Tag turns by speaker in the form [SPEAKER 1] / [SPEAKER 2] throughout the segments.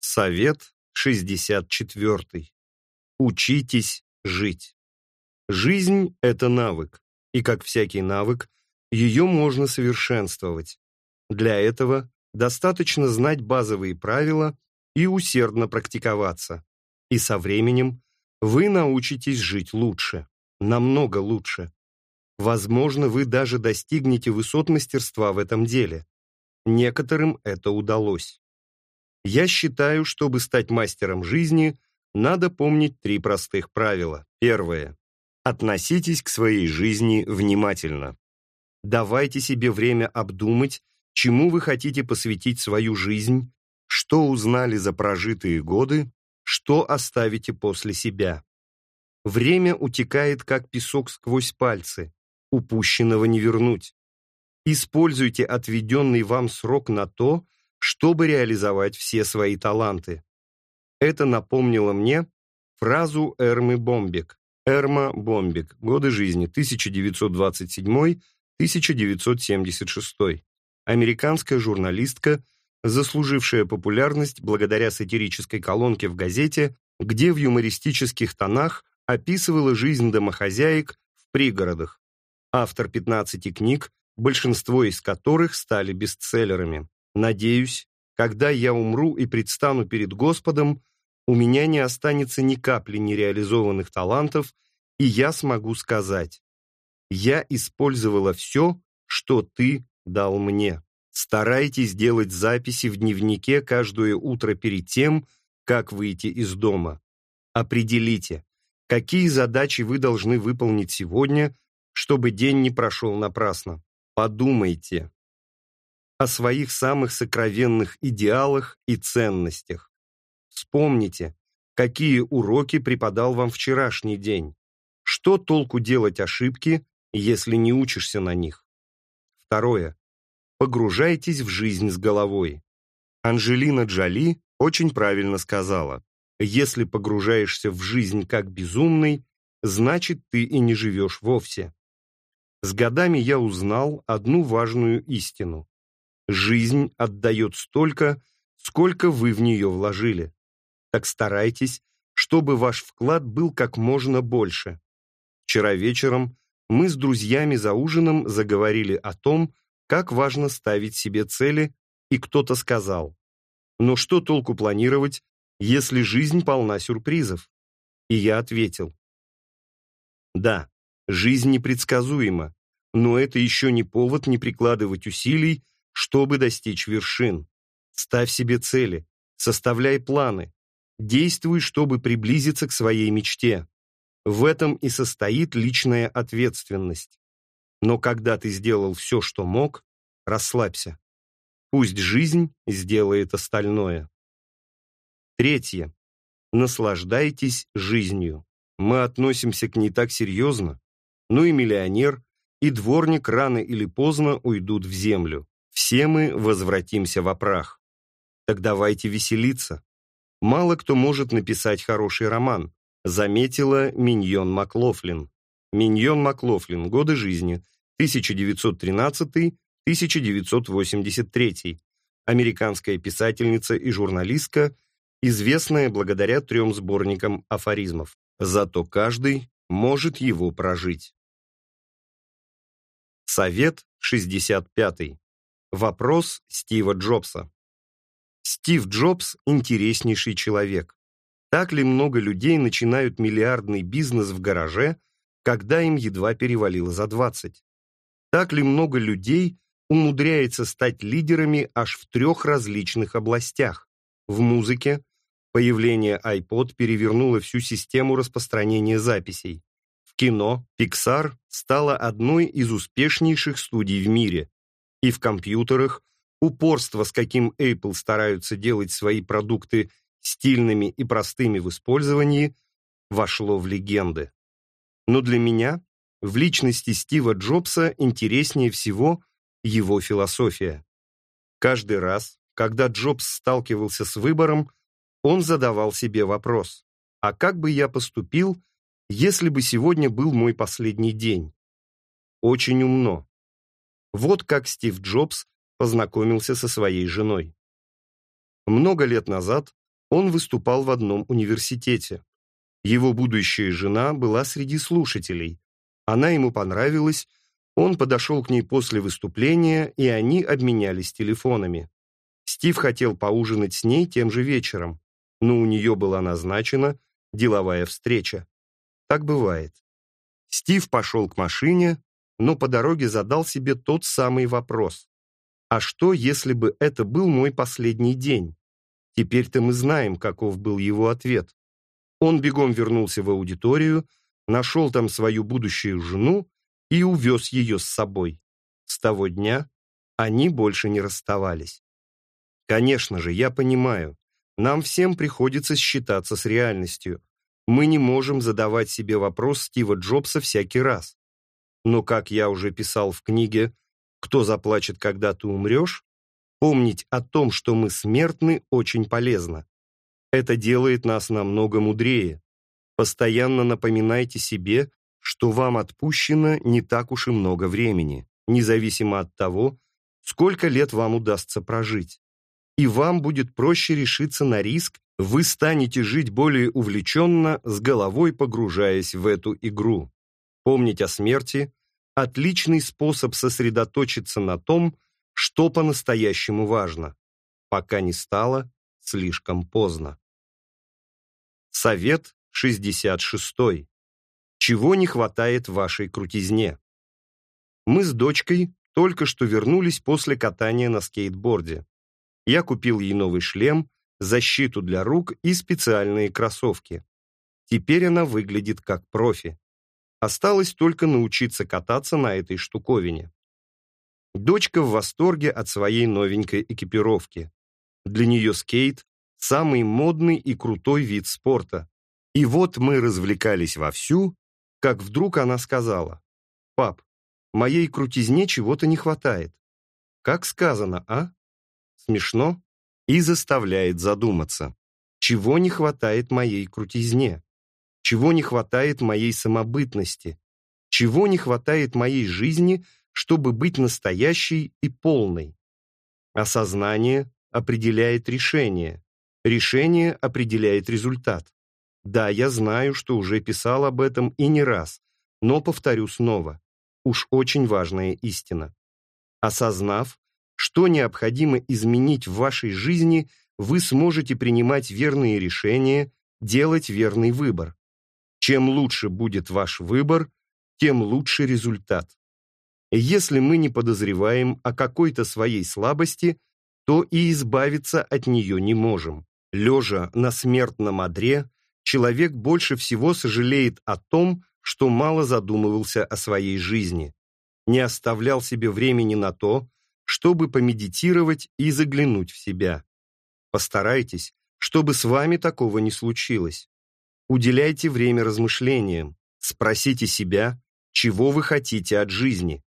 [SPEAKER 1] Совет 64. Учитесь жить. Жизнь – это навык, и как всякий навык, ее можно совершенствовать. Для этого достаточно знать базовые правила и усердно практиковаться. И со временем вы научитесь жить лучше, намного лучше. Возможно, вы даже достигнете высот мастерства в этом деле. Некоторым это удалось. Я считаю, чтобы стать мастером жизни, надо помнить три простых правила. Первое. Относитесь к своей жизни внимательно. Давайте себе время обдумать, чему вы хотите посвятить свою жизнь, что узнали за прожитые годы, что оставите после себя. Время утекает, как песок сквозь пальцы, упущенного не вернуть. Используйте отведенный вам срок на то, чтобы реализовать все свои таланты. Это напомнило мне фразу Эрмы Бомбек. Эрма Бомбек. Годы жизни 1927-1976. Американская журналистка, заслужившая популярность благодаря сатирической колонке в газете, где в юмористических тонах описывала жизнь домохозяек в пригородах. Автор 15 книг, большинство из которых стали бестселлерами. Надеюсь, когда я умру и предстану перед Господом, у меня не останется ни капли нереализованных талантов, и я смогу сказать, «Я использовала все, что ты дал мне». Старайтесь делать записи в дневнике каждое утро перед тем, как выйти из дома. Определите, какие задачи вы должны выполнить сегодня, чтобы день не прошел напрасно. Подумайте, о своих самых сокровенных идеалах и ценностях. Вспомните, какие уроки преподал вам вчерашний день. Что толку делать ошибки, если не учишься на них? Второе. Погружайтесь в жизнь с головой. Анжелина Джоли очень правильно сказала, если погружаешься в жизнь как безумный, значит, ты и не живешь вовсе. С годами я узнал одну важную истину. Жизнь отдает столько, сколько вы в нее вложили. Так старайтесь, чтобы ваш вклад был как можно больше. Вчера вечером мы с друзьями за ужином заговорили о том, как важно ставить себе цели, и кто-то сказал, «Но что толку планировать, если жизнь полна сюрпризов?» И я ответил, «Да, жизнь непредсказуема, но это еще не повод не прикладывать усилий чтобы достичь вершин. Ставь себе цели, составляй планы, действуй, чтобы приблизиться к своей мечте. В этом и состоит личная ответственность. Но когда ты сделал все, что мог, расслабься. Пусть жизнь сделает остальное. Третье. Наслаждайтесь жизнью. Мы относимся к ней так серьезно, но и миллионер, и дворник рано или поздно уйдут в землю. Все мы возвратимся в прах. Так давайте веселиться. Мало кто может написать хороший роман, заметила Миньон Маклофлин. Миньон Маклофлин. Годы жизни. 1913-1983. Американская писательница и журналистка, известная благодаря трем сборникам афоризмов. Зато каждый может его прожить. Совет 65. Вопрос Стива Джобса. Стив Джобс – интереснейший человек. Так ли много людей начинают миллиардный бизнес в гараже, когда им едва перевалило за 20? Так ли много людей умудряется стать лидерами аж в трех различных областях? В музыке появление iPod перевернуло всю систему распространения записей. В кино Pixar стала одной из успешнейших студий в мире, и в компьютерах, упорство, с каким Apple стараются делать свои продукты стильными и простыми в использовании, вошло в легенды. Но для меня в личности Стива Джобса интереснее всего его философия. Каждый раз, когда Джобс сталкивался с выбором, он задавал себе вопрос, а как бы я поступил, если бы сегодня был мой последний день? Очень умно. Вот как Стив Джобс познакомился со своей женой. Много лет назад Он выступал в одном университете. Его будущая жена была среди слушателей. Она ему понравилась, он подошел к ней после выступления, и они обменялись телефонами. Стив хотел поужинать с ней тем же вечером, но у нее была назначена деловая встреча. Так бывает. Стив пошел к машине, но по дороге задал себе тот самый вопрос. А что, если бы это был мой последний день? Теперь-то мы знаем, каков был его ответ. Он бегом вернулся в аудиторию, нашел там свою будущую жену и увез ее с собой. С того дня они больше не расставались. Конечно же, я понимаю, нам всем приходится считаться с реальностью. Мы не можем задавать себе вопрос Стива Джобса всякий раз. Но, как я уже писал в книге «Кто заплачет, когда ты умрешь», помнить о том, что мы смертны, очень полезно. Это делает нас намного мудрее. Постоянно напоминайте себе, что вам отпущено не так уж и много времени, независимо от того, сколько лет вам удастся прожить и вам будет проще решиться на риск, вы станете жить более увлеченно, с головой погружаясь в эту игру. Помнить о смерти – отличный способ сосредоточиться на том, что по-настоящему важно, пока не стало слишком поздно. Совет 66. Чего не хватает вашей крутизне? Мы с дочкой только что вернулись после катания на скейтборде. Я купил ей новый шлем, защиту для рук и специальные кроссовки. Теперь она выглядит как профи. Осталось только научиться кататься на этой штуковине. Дочка в восторге от своей новенькой экипировки. Для нее скейт – самый модный и крутой вид спорта. И вот мы развлекались вовсю, как вдруг она сказала, «Пап, моей крутизне чего-то не хватает». Как сказано, а? смешно и заставляет задуматься. Чего не хватает моей крутизне? Чего не хватает моей самобытности? Чего не хватает моей жизни, чтобы быть настоящей и полной? Осознание определяет решение. Решение определяет результат. Да, я знаю, что уже писал об этом и не раз, но повторю снова. Уж очень важная истина. Осознав, что необходимо изменить в вашей жизни, вы сможете принимать верные решения, делать верный выбор. Чем лучше будет ваш выбор, тем лучше результат. Если мы не подозреваем о какой-то своей слабости, то и избавиться от нее не можем. Лежа на смертном одре, человек больше всего сожалеет о том, что мало задумывался о своей жизни, не оставлял себе времени на то, чтобы помедитировать и заглянуть в себя. Постарайтесь, чтобы с вами такого не случилось. Уделяйте время размышлениям. Спросите себя, чего вы хотите от жизни.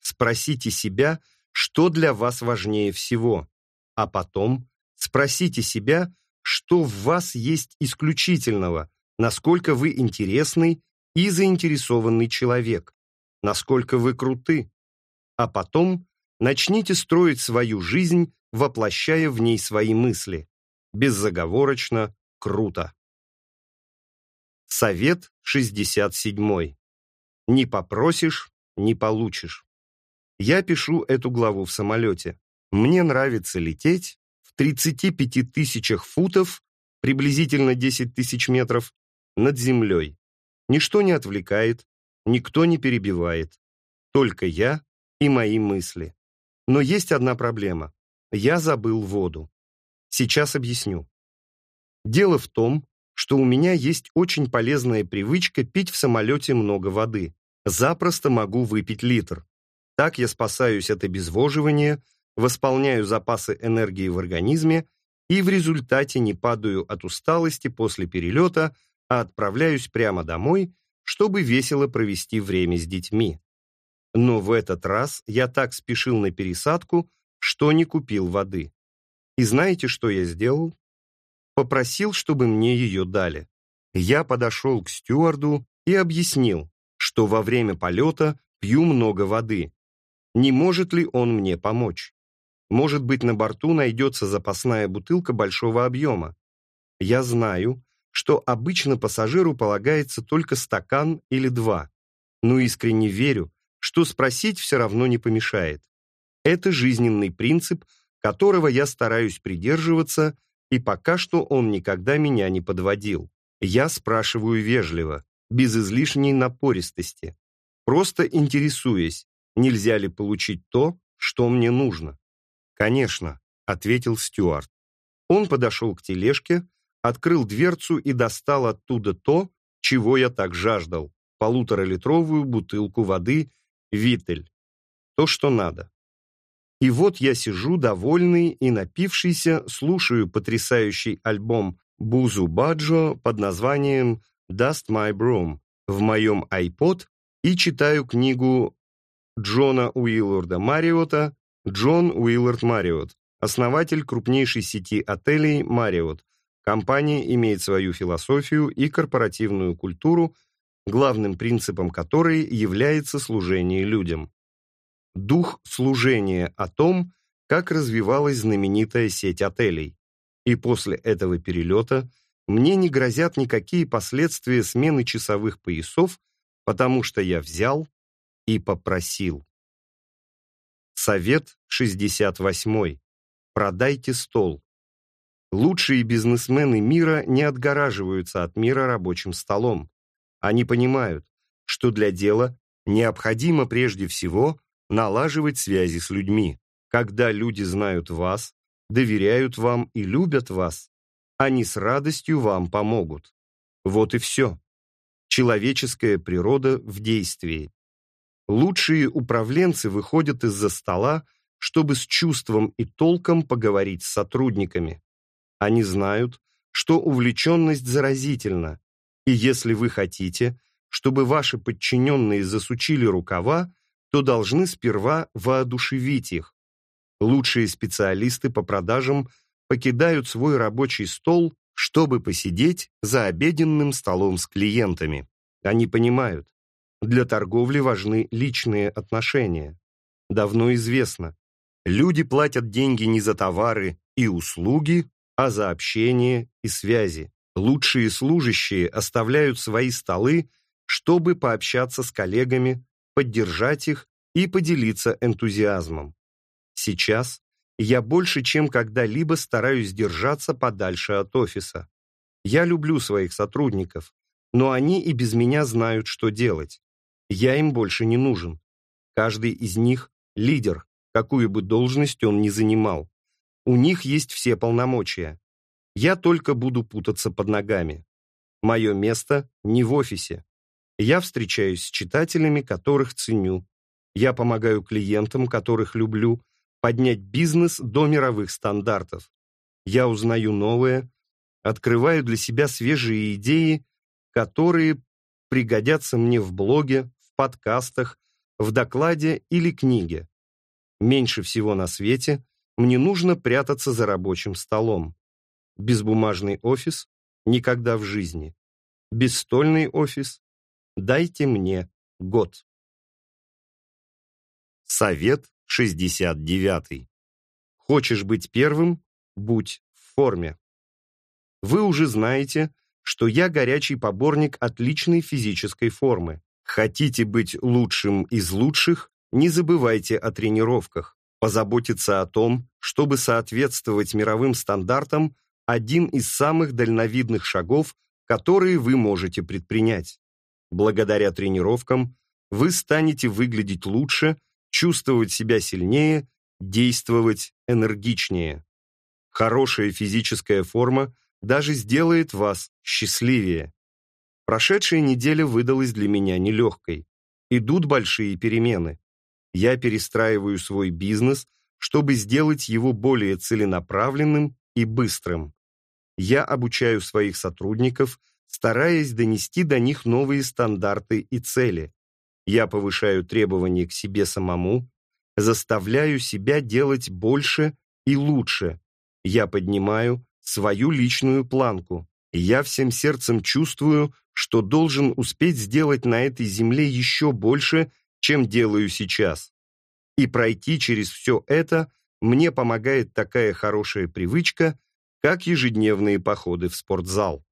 [SPEAKER 1] Спросите себя, что для вас важнее всего. А потом спросите себя, что в вас есть исключительного, насколько вы интересный и заинтересованный человек, насколько вы круты. А потом Начните строить свою жизнь, воплощая в ней свои мысли. Беззаговорочно, круто. Совет 67. Не попросишь, не получишь. Я пишу эту главу в самолете. Мне нравится лететь в 35 тысячах футов, приблизительно 10 тысяч метров, над землей. Ничто не отвлекает, никто не перебивает. Только я и мои мысли. Но есть одна проблема. Я забыл воду. Сейчас объясню. Дело в том, что у меня есть очень полезная привычка пить в самолете много воды. Запросто могу выпить литр. Так я спасаюсь от обезвоживания, восполняю запасы энергии в организме и в результате не падаю от усталости после перелета, а отправляюсь прямо домой, чтобы весело провести время с детьми. Но в этот раз я так спешил на пересадку, что не купил воды. И знаете, что я сделал? Попросил, чтобы мне ее дали. Я подошел к стюарду и объяснил, что во время полета пью много воды. Не может ли он мне помочь? Может быть, на борту найдется запасная бутылка большого объема. Я знаю, что обычно пассажиру полагается только стакан или два, но искренне верю, что спросить все равно не помешает. Это жизненный принцип, которого я стараюсь придерживаться, и пока что он никогда меня не подводил. Я спрашиваю вежливо, без излишней напористости, просто интересуясь, нельзя ли получить то, что мне нужно. «Конечно», — ответил Стюарт. Он подошел к тележке, открыл дверцу и достал оттуда то, чего я так жаждал, полуторалитровую бутылку воды «Витель». То, что надо. И вот я сижу, довольный и напившийся, слушаю потрясающий альбом Бузу Баджо под названием «Dust My Broom» в моем iPod и читаю книгу Джона Уилларда Мариота «Джон Уиллард Мариот», основатель крупнейшей сети отелей «Мариот». Компания имеет свою философию и корпоративную культуру, главным принципом которой является служение людям. Дух служения о том, как развивалась знаменитая сеть отелей. И после этого перелета мне не грозят никакие последствия смены часовых поясов, потому что я взял и попросил. Совет 68. Продайте стол. Лучшие бизнесмены мира не отгораживаются от мира рабочим столом. Они понимают, что для дела необходимо прежде всего налаживать связи с людьми. Когда люди знают вас, доверяют вам и любят вас, они с радостью вам помогут. Вот и все. Человеческая природа в действии. Лучшие управленцы выходят из-за стола, чтобы с чувством и толком поговорить с сотрудниками. Они знают, что увлеченность заразительна, и если вы хотите, чтобы ваши подчиненные засучили рукава, то должны сперва воодушевить их. Лучшие специалисты по продажам покидают свой рабочий стол, чтобы посидеть за обеденным столом с клиентами. Они понимают, для торговли важны личные отношения. Давно известно, люди платят деньги не за товары и услуги, а за общение и связи. Лучшие служащие оставляют свои столы, чтобы пообщаться с коллегами, поддержать их и поделиться энтузиазмом. Сейчас я больше, чем когда-либо стараюсь держаться подальше от офиса. Я люблю своих сотрудников, но они и без меня знают, что делать. Я им больше не нужен. Каждый из них – лидер, какую бы должность он ни занимал. У них есть все полномочия. Я только буду путаться под ногами. Мое место не в офисе. Я встречаюсь с читателями, которых ценю. Я помогаю клиентам, которых люблю, поднять бизнес до мировых стандартов. Я узнаю новое, открываю для себя свежие идеи, которые пригодятся мне в блоге, в подкастах, в докладе или книге. Меньше всего на свете мне нужно прятаться за рабочим столом. Безбумажный офис никогда в жизни. Бесстольный офис дайте мне год. Совет 69. Хочешь быть первым? Будь в форме. Вы уже знаете, что я горячий поборник отличной физической формы. Хотите быть лучшим из лучших? Не забывайте о тренировках. Позаботиться о том, чтобы соответствовать мировым стандартам, один из самых дальновидных шагов, которые вы можете предпринять. Благодаря тренировкам вы станете выглядеть лучше, чувствовать себя сильнее, действовать энергичнее. Хорошая физическая форма даже сделает вас счастливее. Прошедшая неделя выдалась для меня нелегкой. Идут большие перемены. Я перестраиваю свой бизнес, чтобы сделать его более целенаправленным и быстрым. Я обучаю своих сотрудников, стараясь донести до них новые стандарты и цели. Я повышаю требования к себе самому, заставляю себя делать больше и лучше. Я поднимаю свою личную планку. Я всем сердцем чувствую, что должен успеть сделать на этой земле еще больше, чем делаю сейчас. И пройти через все это мне помогает такая хорошая привычка, как ежедневные походы в спортзал.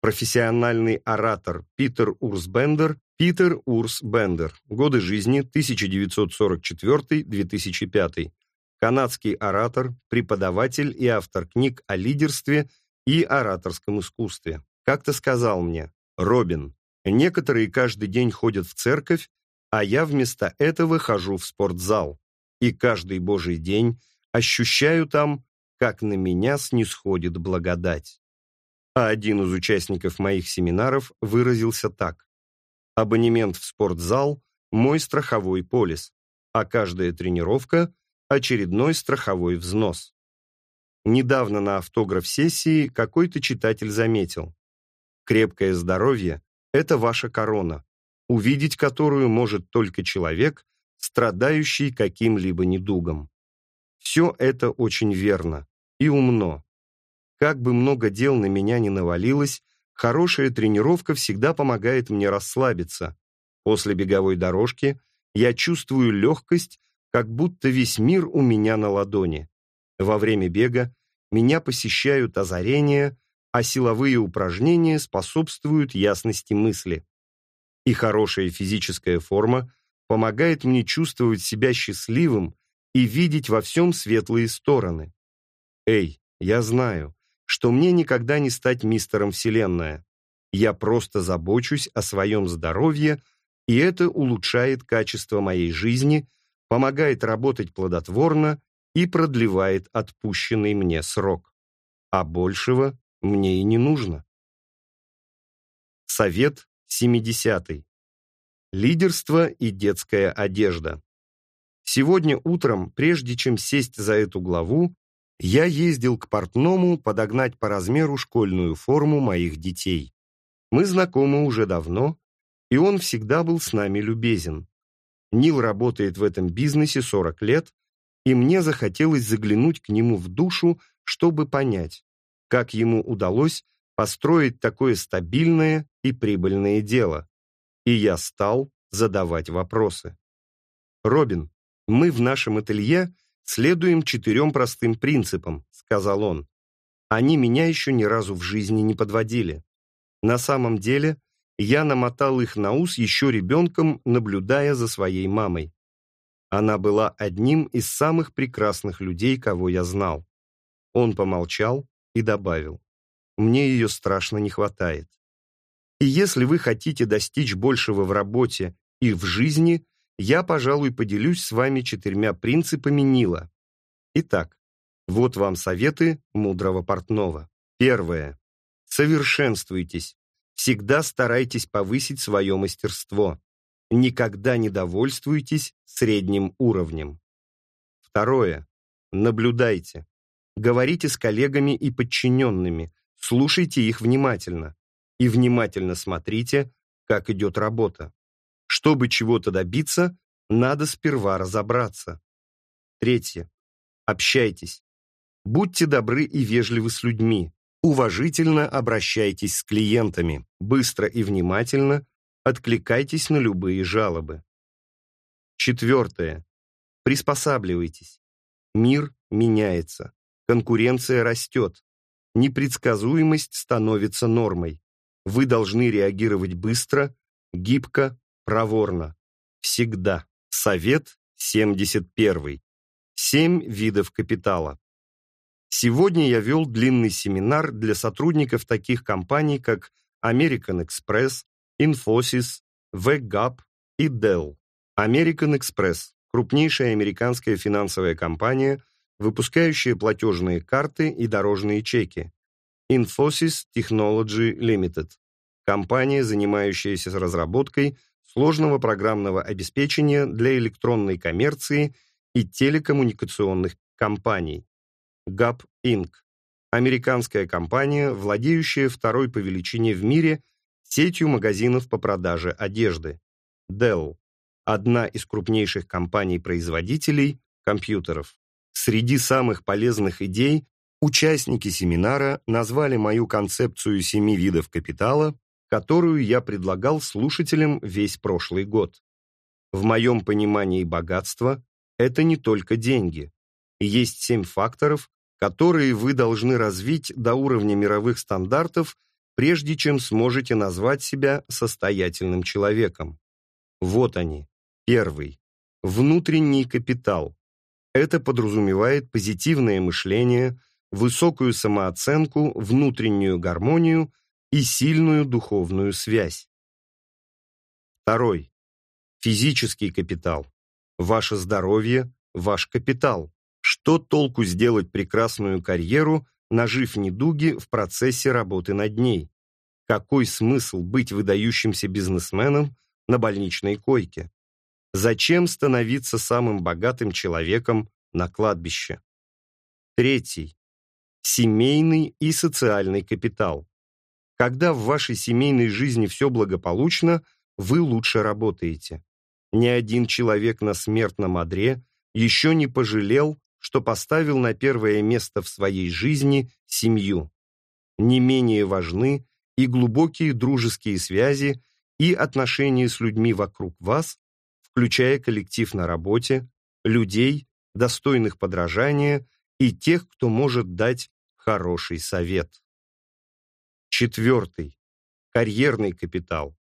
[SPEAKER 1] Профессиональный оратор Питер Урсбендер, Питер Урс Бендер, годы жизни 1944-2005, канадский оратор, преподаватель и автор книг о лидерстве и ораторском искусстве. Как-то сказал мне, Робин, некоторые каждый день ходят в церковь, а я вместо этого хожу в спортзал. И каждый божий день ощущаю там, как на меня снисходит благодать. А один из участников моих семинаров выразился так. Абонемент в спортзал – мой страховой полис, а каждая тренировка – очередной страховой взнос. Недавно на автограф-сессии какой-то читатель заметил. Крепкое здоровье – это ваша корона, увидеть которую может только человек, страдающий каким-либо недугом. Все это очень верно и умно. Как бы много дел на меня ни навалилось, хорошая тренировка всегда помогает мне расслабиться. После беговой дорожки я чувствую легкость, как будто весь мир у меня на ладони. Во время бега меня посещают озарения, а силовые упражнения способствуют ясности мысли. И хорошая физическая форма помогает мне чувствовать себя счастливым и видеть во всем светлые стороны. Эй, я знаю, что мне никогда не стать мистером Вселенная. Я просто забочусь о своем здоровье, и это улучшает качество моей жизни – помогает работать плодотворно и продлевает отпущенный мне срок. А большего мне и не нужно. Совет 70. Лидерство и детская одежда. Сегодня утром, прежде чем сесть за эту главу, я ездил к портному подогнать по размеру школьную форму моих детей. Мы знакомы уже давно, и он всегда был с нами любезен. Нил работает в этом бизнесе 40 лет, и мне захотелось заглянуть к нему в душу, чтобы понять, как ему удалось построить такое стабильное и прибыльное дело. И я стал задавать вопросы. «Робин, мы в нашем ателье следуем четырем простым принципам», сказал он. «Они меня еще ни разу в жизни не подводили. На самом деле я намотал их на ус еще ребенком, наблюдая за своей мамой. Она была одним из самых прекрасных людей, кого я знал. Он помолчал и добавил, «Мне ее страшно не хватает. И если вы хотите достичь большего в работе и в жизни, я, пожалуй, поделюсь с вами четырьмя принципами Нила. Итак, вот вам советы мудрого портного. Первое. Совершенствуйтесь, Всегда старайтесь повысить свое мастерство. Никогда не довольствуйтесь средним уровнем. Второе. Наблюдайте. Говорите с коллегами и подчиненными, слушайте их внимательно. И внимательно смотрите, как идет работа. Чтобы чего-то добиться, надо сперва разобраться. Третье. Общайтесь. Будьте добры и вежливы с людьми. Уважительно обращайтесь с клиентами, быстро и внимательно откликайтесь на любые жалобы. Четвертое. Приспосабливайтесь. Мир меняется, конкуренция растет, непредсказуемость становится нормой. Вы должны реагировать быстро, гибко, проворно. Всегда. Совет 71. Семь видов капитала. Сегодня я вел длинный семинар для сотрудников таких компаний, как American Express, Infosys, VGAP и Dell. American Express – крупнейшая американская финансовая компания, выпускающая платежные карты и дорожные чеки. Infosys Technology Limited – компания, занимающаяся разработкой сложного программного обеспечения для электронной коммерции и телекоммуникационных компаний. Gap Inc. Американская компания, владеющая второй по величине в мире сетью магазинов по продаже одежды. Dell. Одна из крупнейших компаний-производителей компьютеров. Среди самых полезных идей участники семинара назвали мою концепцию семи видов капитала, которую я предлагал слушателям весь прошлый год. В моем понимании богатства это не только деньги. Есть семь факторов, которые вы должны развить до уровня мировых стандартов, прежде чем сможете назвать себя состоятельным человеком. Вот они. Первый. Внутренний капитал. Это подразумевает позитивное мышление, высокую самооценку, внутреннюю гармонию и сильную духовную связь. Второй. Физический капитал. Ваше здоровье – ваш капитал. Что толку сделать прекрасную карьеру, нажив недуги в процессе работы над ней? Какой смысл быть выдающимся бизнесменом на больничной койке? Зачем становиться самым богатым человеком на кладбище? Третий. Семейный и социальный капитал. Когда в вашей семейной жизни все благополучно, вы лучше работаете. Ни один человек на смертном одре еще не пожалел, что поставил на первое место в своей жизни семью. Не менее важны и глубокие дружеские связи, и отношения с людьми вокруг вас, включая коллектив на работе, людей, достойных подражания и тех, кто может дать хороший совет. Четвертый. Карьерный капитал.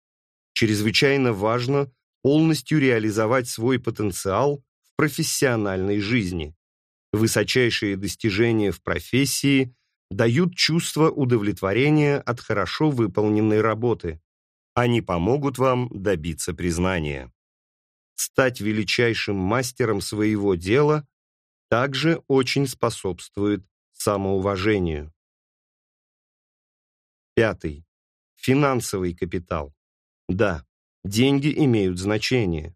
[SPEAKER 1] Чрезвычайно важно полностью реализовать свой потенциал в профессиональной жизни. Высочайшие достижения в профессии дают чувство удовлетворения от хорошо выполненной работы. Они помогут вам добиться признания. Стать величайшим мастером своего дела также очень способствует самоуважению. Пятый. Финансовый капитал. Да, деньги имеют значение.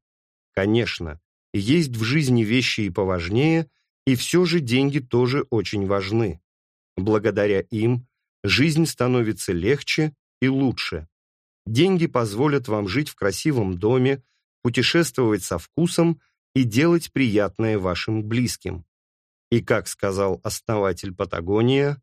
[SPEAKER 1] Конечно, есть в жизни вещи и поважнее, и все же деньги тоже очень важны. Благодаря им жизнь становится легче и лучше. Деньги позволят вам жить в красивом доме, путешествовать со вкусом и делать приятное вашим близким. И, как сказал основатель Патагония,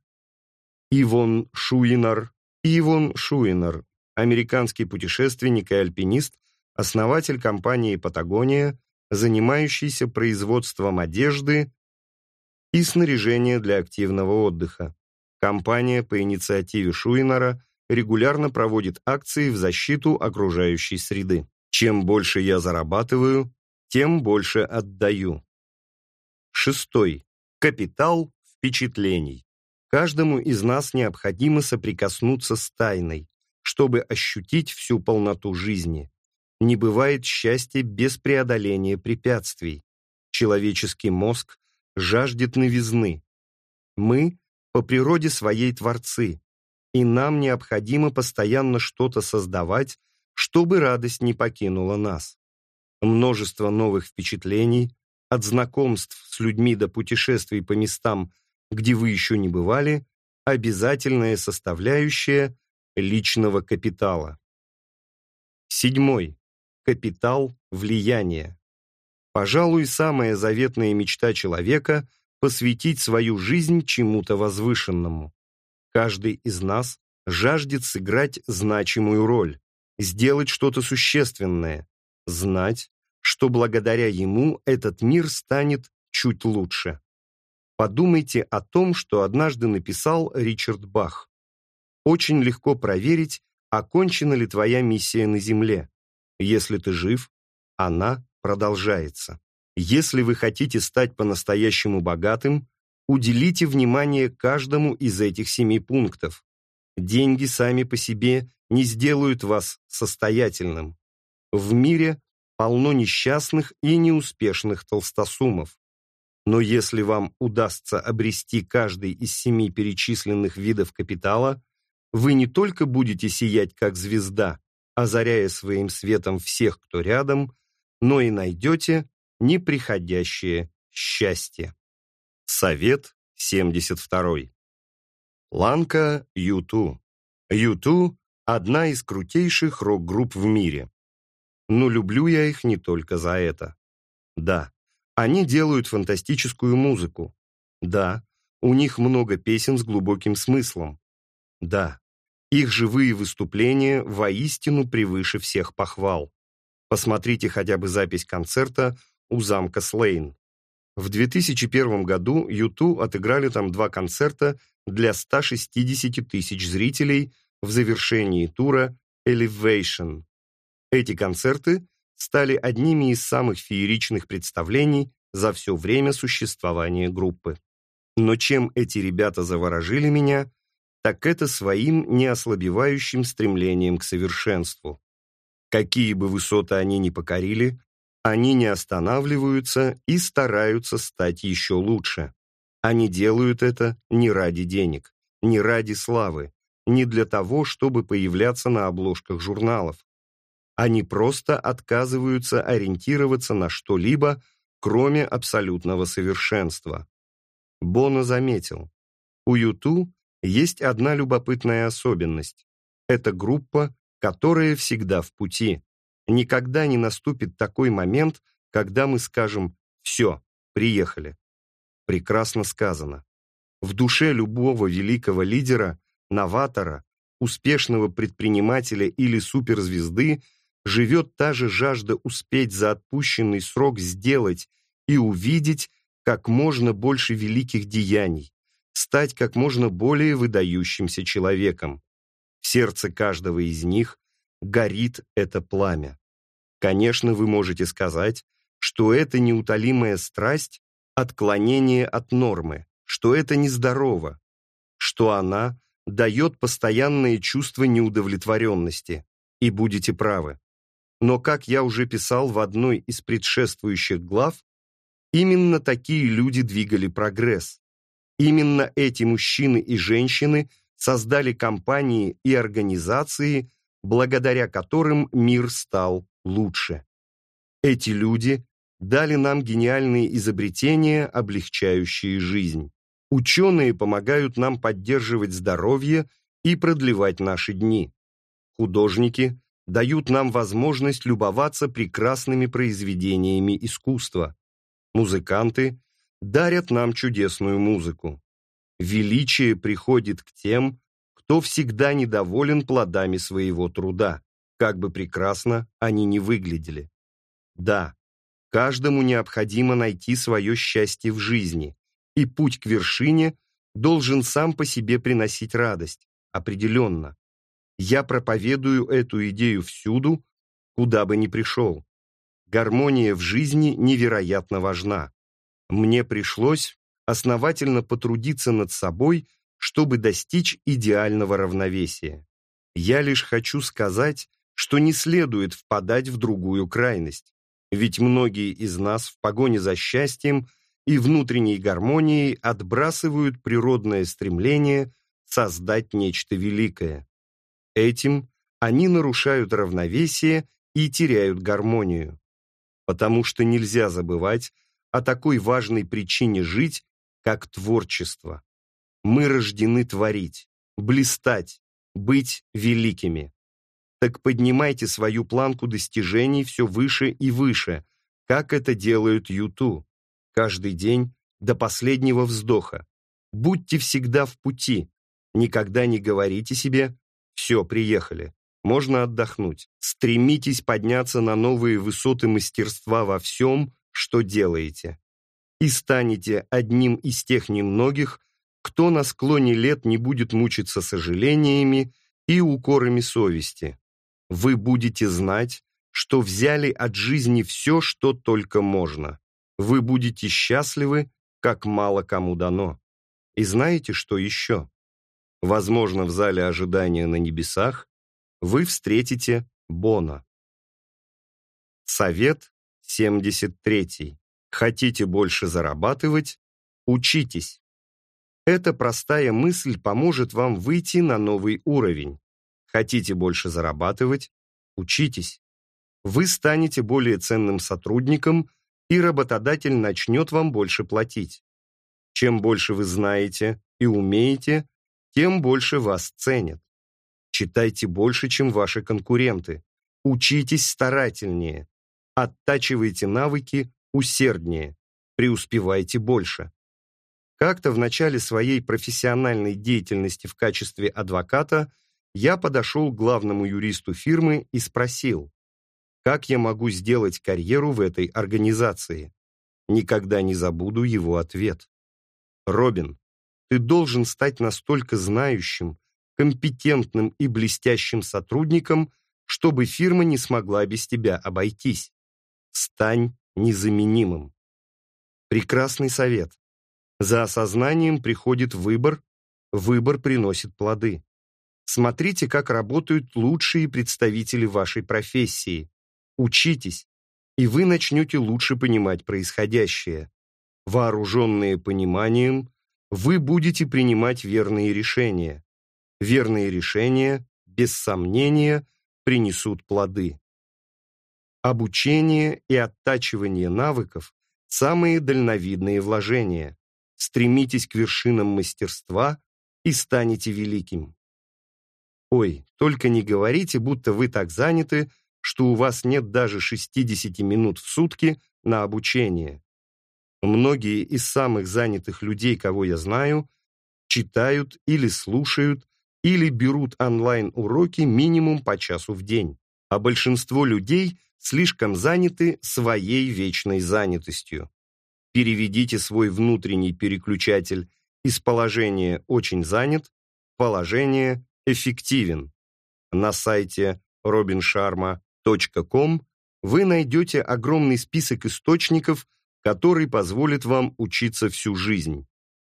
[SPEAKER 1] Ивон Шуинар, Ивон Шуинар, американский путешественник и альпинист, основатель компании «Патагония», занимающийся производством одежды и снаряжения для активного отдыха. Компания по инициативе Шуинара регулярно проводит акции в защиту окружающей среды. Чем больше я зарабатываю, тем больше отдаю. Шестой. Капитал впечатлений. Каждому из нас необходимо соприкоснуться с тайной, чтобы ощутить всю полноту жизни. Не бывает счастья без преодоления препятствий. Человеческий мозг жаждет новизны. Мы по природе своей творцы, и нам необходимо постоянно что-то создавать, чтобы радость не покинула нас. Множество новых впечатлений, от знакомств с людьми до путешествий по местам, где вы еще не бывали, обязательная составляющая личного капитала. Седьмой. Капитал влияния. Пожалуй, самая заветная мечта человека – посвятить свою жизнь чему-то возвышенному. Каждый из нас жаждет сыграть значимую роль, сделать что-то существенное, знать, что благодаря ему этот мир станет чуть лучше. Подумайте о том, что однажды написал Ричард Бах. Очень легко проверить, окончена ли твоя миссия на Земле. Если ты жив, она продолжается. Если вы хотите стать по-настоящему богатым, уделите внимание каждому из этих семи пунктов. Деньги сами по себе не сделают вас состоятельным. В мире полно несчастных и неуспешных толстосумов. Но если вам удастся обрести каждый из семи перечисленных видов капитала, вы не только будете сиять как звезда, озаряя своим светом всех, кто рядом, но и найдете неприходящее счастье. Совет 72. Ланка Юту. Юту – одна из крутейших рок-групп в мире. Но люблю я их не только за это. Да, они делают фантастическую музыку. Да, у них много песен с глубоким смыслом. Да, их живые выступления воистину превыше всех похвал. Посмотрите хотя бы запись концерта у замка Слейн. В 2001 году U2 отыграли там два концерта для 160 тысяч зрителей в завершении тура Elevation. Эти концерты стали одними из самых фееричных представлений за все время существования группы. Но чем эти ребята заворожили меня, так это своим неослабевающим стремлением к совершенству. Какие бы высоты они ни покорили, они не останавливаются и стараются стать еще лучше. Они делают это не ради денег, не ради славы, не для того, чтобы появляться на обложках журналов. Они просто отказываются ориентироваться на что-либо, кроме абсолютного совершенства. Боно заметил, у Юту есть одна любопытная особенность. Это группа, которая всегда в пути. Никогда не наступит такой момент, когда мы скажем «все, приехали». Прекрасно сказано. В душе любого великого лидера, новатора, успешного предпринимателя или суперзвезды живет та же жажда успеть за отпущенный срок сделать и увидеть как можно больше великих деяний, стать как можно более выдающимся человеком. В сердце каждого из них горит это пламя. Конечно, вы можете сказать, что это неутолимая страсть – отклонение от нормы, что это нездорово, что она дает постоянное чувство неудовлетворенности, и будете правы. Но, как я уже писал в одной из предшествующих глав, именно такие люди двигали прогресс. Именно эти мужчины и женщины создали компании и организации, благодаря которым мир стал лучше. Эти люди дали нам гениальные изобретения, облегчающие жизнь. Ученые помогают нам поддерживать здоровье и продлевать наши дни. Художники дают нам возможность любоваться прекрасными произведениями искусства. Музыканты дарят нам чудесную музыку. Величие приходит к тем, кто всегда недоволен плодами своего труда как бы прекрасно они ни выглядели. Да, каждому необходимо найти свое счастье в жизни, и путь к вершине должен сам по себе приносить радость, определенно. Я проповедую эту идею всюду, куда бы ни пришел. Гармония в жизни невероятно важна. Мне пришлось основательно потрудиться над собой, чтобы достичь идеального равновесия. Я лишь хочу сказать, что не следует впадать в другую крайность. Ведь многие из нас в погоне за счастьем и внутренней гармонией отбрасывают природное стремление создать нечто великое. Этим они нарушают равновесие и теряют гармонию. Потому что нельзя забывать о такой важной причине жить, как творчество. Мы рождены творить, блистать, быть великими так поднимайте свою планку достижений все выше и выше, как это делают Юту. Каждый день до последнего вздоха. Будьте всегда в пути. Никогда не говорите себе «все, приехали». Можно отдохнуть. Стремитесь подняться на новые высоты мастерства во всем, что делаете. И станете одним из тех немногих, кто на склоне лет не будет мучиться сожалениями и укорами совести вы будете знать, что взяли от жизни все, что только можно. Вы будете счастливы, как мало кому дано. И знаете, что еще? Возможно, в зале ожидания на небесах вы встретите Бона. Совет 73. Хотите больше зарабатывать? Учитесь. Эта простая мысль поможет вам выйти на новый уровень. Хотите больше зарабатывать? Учитесь. Вы станете более ценным сотрудником, и работодатель начнет вам больше платить. Чем больше вы знаете и умеете, тем больше вас ценят. Читайте больше, чем ваши конкуренты. Учитесь старательнее. Оттачивайте навыки усерднее. Преуспевайте больше. Как-то в начале своей профессиональной деятельности в качестве адвоката я подошел к главному юристу фирмы и спросил, как я могу сделать карьеру в этой организации. Никогда не забуду его ответ. Робин, ты должен стать настолько знающим, компетентным и блестящим сотрудником, чтобы фирма не смогла без тебя обойтись. Стань незаменимым. Прекрасный совет. За осознанием приходит выбор, выбор приносит плоды. Смотрите, как работают лучшие представители вашей профессии. Учитесь, и вы начнете лучше понимать происходящее. Вооруженные пониманием, вы будете принимать верные решения. Верные решения, без сомнения, принесут плоды. Обучение и оттачивание навыков – самые дальновидные вложения. Стремитесь к вершинам мастерства и станете великим. Ой, только не говорите, будто вы так заняты, что у вас нет даже 60 минут в сутки на обучение. Многие из самых занятых людей, кого я знаю, читают или слушают, или берут онлайн-уроки минимум по часу в день, а большинство людей слишком заняты своей вечной занятостью. Переведите свой внутренний переключатель из положения «очень занят» в положение эффективен. На сайте robinsharma.com вы найдете огромный список источников, который позволит вам учиться всю жизнь,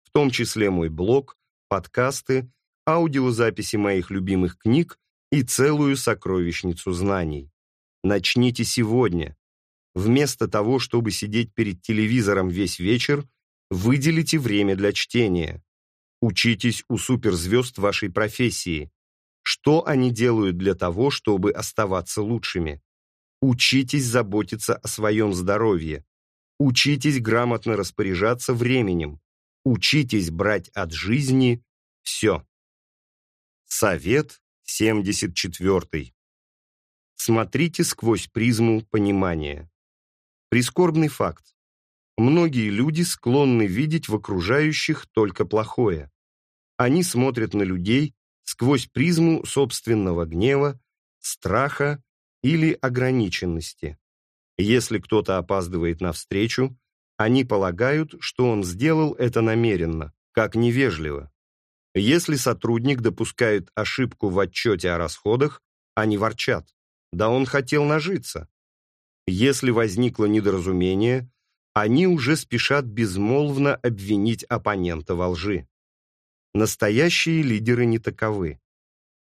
[SPEAKER 1] в том числе мой блог, подкасты, аудиозаписи моих любимых книг и целую сокровищницу знаний. Начните сегодня. Вместо того, чтобы сидеть перед телевизором весь вечер, выделите время для чтения. Учитесь у суперзвезд вашей профессии. Что они делают для того, чтобы оставаться лучшими? Учитесь заботиться о своем здоровье. Учитесь грамотно распоряжаться временем. Учитесь брать от жизни все. Совет 74. Смотрите сквозь призму понимания. Прискорбный факт. Многие люди склонны видеть в окружающих только плохое. Они смотрят на людей сквозь призму собственного гнева, страха или ограниченности. Если кто-то опаздывает на встречу, они полагают, что он сделал это намеренно, как невежливо. Если сотрудник допускает ошибку в отчете о расходах, они ворчат. Да он хотел нажиться. Если возникло недоразумение, они уже спешат безмолвно обвинить оппонента во лжи. Настоящие лидеры не таковы.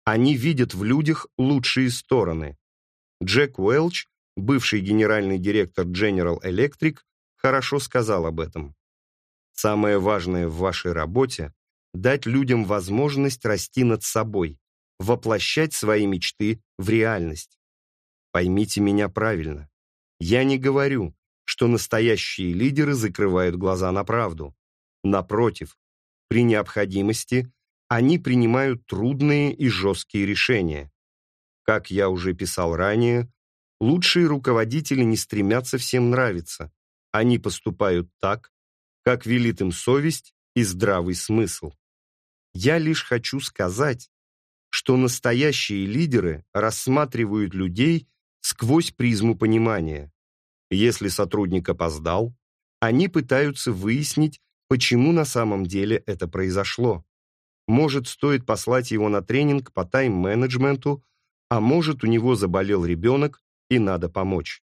[SPEAKER 1] Они видят в людях лучшие стороны. Джек Уэлч, бывший генеральный директор General Electric, хорошо сказал об этом. Самое важное в вашей работе – дать людям возможность расти над собой, воплощать свои мечты в реальность. Поймите меня правильно. Я не говорю, что настоящие лидеры закрывают глаза на правду. Напротив, при необходимости они принимают трудные и жесткие решения. Как я уже писал ранее, лучшие руководители не стремятся всем нравиться. Они поступают так, как велит им совесть и здравый смысл. Я лишь хочу сказать, что настоящие лидеры рассматривают людей сквозь призму понимания. Если сотрудник опоздал, они пытаются выяснить, почему на самом деле это произошло. Может, стоит послать его на тренинг по тайм-менеджменту, а может, у него заболел ребенок и надо помочь.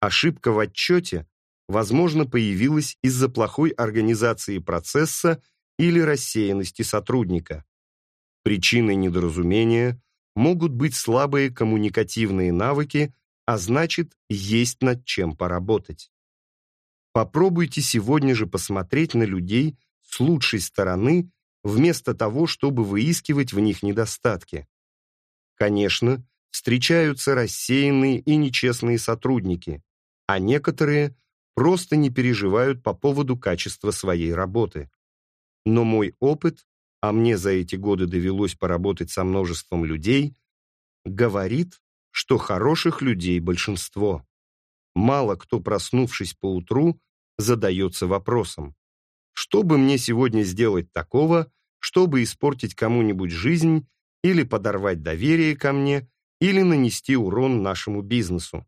[SPEAKER 1] Ошибка в отчете, возможно, появилась из-за плохой организации процесса или рассеянности сотрудника. Причиной недоразумения могут быть слабые коммуникативные навыки, а значит, есть над чем поработать. Попробуйте сегодня же посмотреть на людей с лучшей стороны, вместо того, чтобы выискивать в них недостатки. Конечно, встречаются рассеянные и нечестные сотрудники, а некоторые просто не переживают по поводу качества своей работы. Но мой опыт, а мне за эти годы довелось поработать со множеством людей, говорит, что хороших людей большинство. Мало кто, проснувшись поутру, задается вопросом, что бы мне сегодня сделать такого, чтобы испортить кому-нибудь жизнь или подорвать доверие ко мне, или нанести урон нашему бизнесу.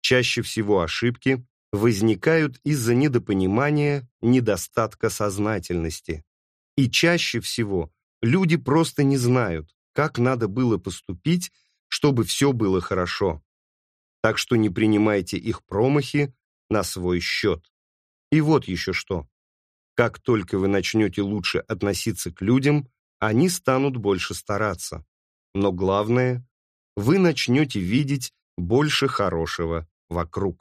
[SPEAKER 1] Чаще всего ошибки возникают из-за недопонимания, недостатка сознательности. И чаще всего люди просто не знают, как надо было поступить, чтобы все было хорошо. Так что не принимайте их промахи на свой счет. И вот еще что. Как только вы начнете лучше относиться к людям, они станут больше стараться. Но главное, вы начнете видеть больше хорошего вокруг.